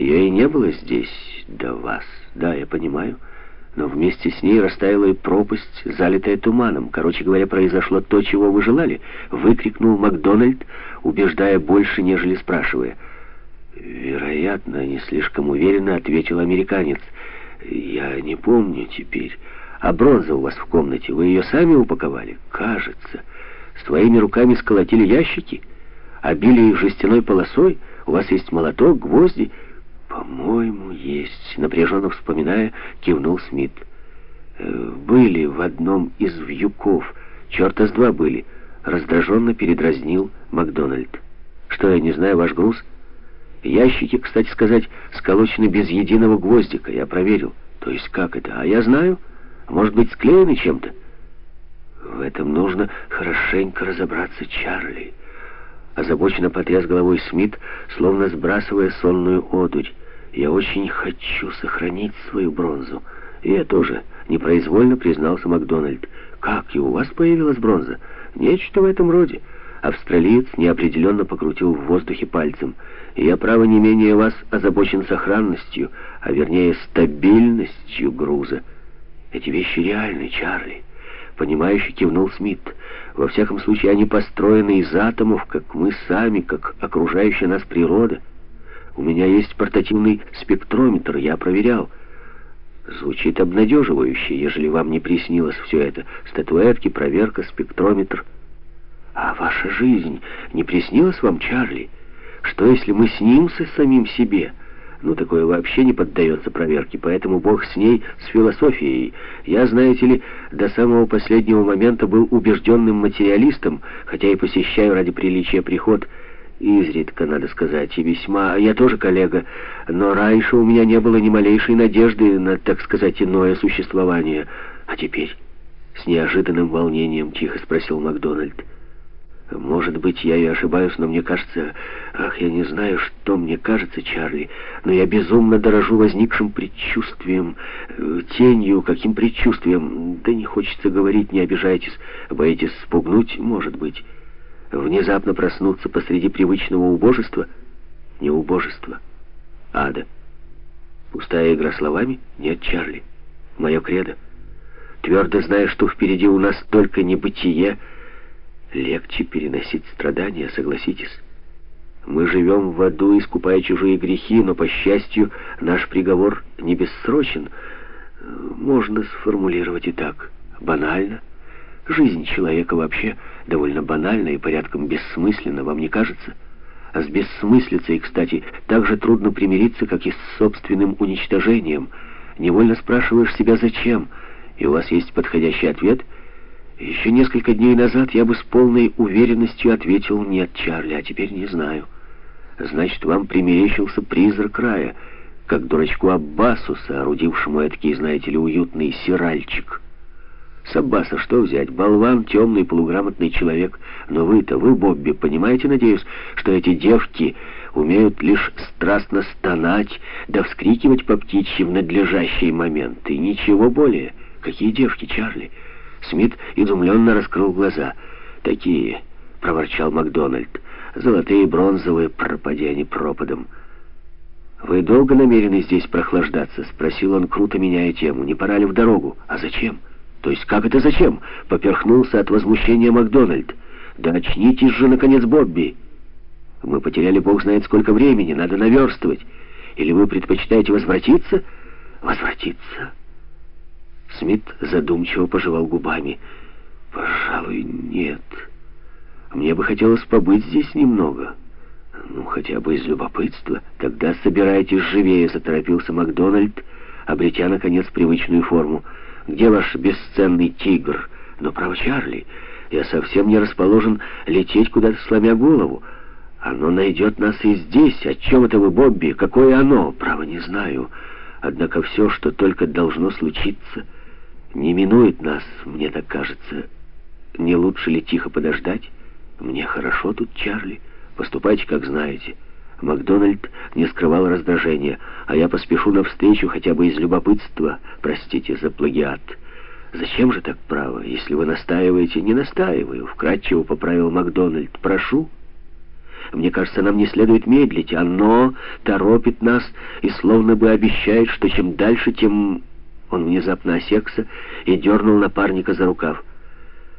Ее и не было здесь до вас. Да, я понимаю. Но вместе с ней растаяла и пропасть, залитая туманом. Короче говоря, произошло то, чего вы желали. Выкрикнул Макдональд, убеждая больше, нежели спрашивая. Вероятно, не слишком уверенно ответил американец. Я не помню теперь. А бронза у вас в комнате, вы ее сами упаковали? Кажется. Своими руками сколотили ящики? Обили их жестяной полосой? У вас есть молоток, гвозди? «По-моему, есть», — напряженно вспоминая, кивнул Смит. «Э, «Были в одном из вьюков. Черта с два были», — раздраженно передразнил Макдональд. «Что, я не знаю ваш груз?» «Ящики, кстати сказать, сколочены без единого гвоздика, я проверил. То есть как это? А я знаю. Может быть, склеены чем-то?» «В этом нужно хорошенько разобраться, Чарли». Озабоченно потряс головой Смит, словно сбрасывая сонную одурь. Я очень хочу сохранить свою бронзу. И я тоже, непроизвольно признался Макдональд. Как, и у вас появилась бронза? Нечто в этом роде. Австралиец неопределенно покрутил в воздухе пальцем. Я, право, не менее вас озабочен сохранностью, а вернее стабильностью груза. Эти вещи реальны, Чарли. Понимающе кивнул Смит. Во всяком случае, они построены из атомов, как мы сами, как окружающая нас природа. У меня есть портативный спектрометр, я проверял. Звучит обнадеживающе, ежели вам не приснилось все это. Статуэтки, проверка, спектрометр. А ваша жизнь не приснилась вам, Чарли? Что, если мы снимся самим себе? Ну, такое вообще не поддается проверке, поэтому бог с ней, с философией. Я, знаете ли, до самого последнего момента был убежденным материалистом, хотя и посещаю ради приличия приход Изредка, надо сказать, и весьма. Я тоже коллега, но раньше у меня не было ни малейшей надежды на, так сказать, иное существование. А теперь, с неожиданным волнением, тихо спросил Макдональд. Может быть, я и ошибаюсь, но мне кажется... Ах, я не знаю, что мне кажется, Чарли, но я безумно дорожу возникшим предчувствием, э, тенью, каким предчувствием. Да не хочется говорить, не обижайтесь, боитесь спугнуть, может быть внезапно проснуться посреди привычного убожества, не убожества, ада. Пустая игра словами? Нет, Чарли. Мое кредо. Твердо зная, что впереди у нас только небытие, легче переносить страдания, согласитесь. Мы живем в аду, искупая чужие грехи, но, по счастью, наш приговор не бессрочен. Можно сформулировать и так. Банально. Жизнь человека вообще довольно банальна и порядком бессмысленна, вам не кажется? А с бессмыслицей, кстати, так же трудно примириться, как и с собственным уничтожением. Невольно спрашиваешь себя, зачем, и у вас есть подходящий ответ. Еще несколько дней назад я бы с полной уверенностью ответил «нет, Чарли», а теперь не знаю. Значит, вам примерещился призрак рая, как дурачку Аббасу, соорудившему эдакий, знаете ли, уютный сиральчик». С Аббаса что взять? Болван, темный, полуграмотный человек. Но вы-то, вы, Бобби, понимаете, надеюсь, что эти девки умеют лишь страстно стонать, да вскрикивать по птичьи в надлежащий момент. И ничего более. Какие девки, Чарли? Смит изумленно раскрыл глаза. «Такие», — проворчал Макдональд. «Золотые бронзовые, пропади они пропадом». «Вы долго намерены здесь прохлаждаться?» — спросил он, круто меняя тему. «Не пора ли в дорогу? А зачем?» «То есть как это зачем?» — поперхнулся от возмущения Макдональд. «Да очнитесь же, наконец, Бобби! Мы потеряли бог знает сколько времени, надо наверстывать. Или вы предпочитаете возвратиться?» «Возвратиться?» Смит задумчиво пожевал губами. «Пожалуй, нет. Мне бы хотелось побыть здесь немного. Ну, хотя бы из любопытства. Тогда собирайтесь живее», — заторопился Макдональд, обретя, наконец, привычную форму. Где ваш бесценный тигр? Но, право, Чарли, я совсем не расположен лететь куда-то, сломя голову. Оно найдет нас и здесь. О чем это вы, Бобби? Какое оно? Право, не знаю. Однако все, что только должно случиться, не минует нас, мне так кажется. Не лучше ли тихо подождать? Мне хорошо тут, Чарли. Поступайте, как знаете». Макдональд не скрывал раздражения, а я поспешу навстречу хотя бы из любопытства, простите за плагиат. Зачем же так право? Если вы настаиваете, не настаиваю, вкратчиво поправил Макдональд. Прошу. Мне кажется, нам не следует медлить. Оно торопит нас и словно бы обещает, что чем дальше, тем...» Он внезапно осекся и дернул напарника за рукав.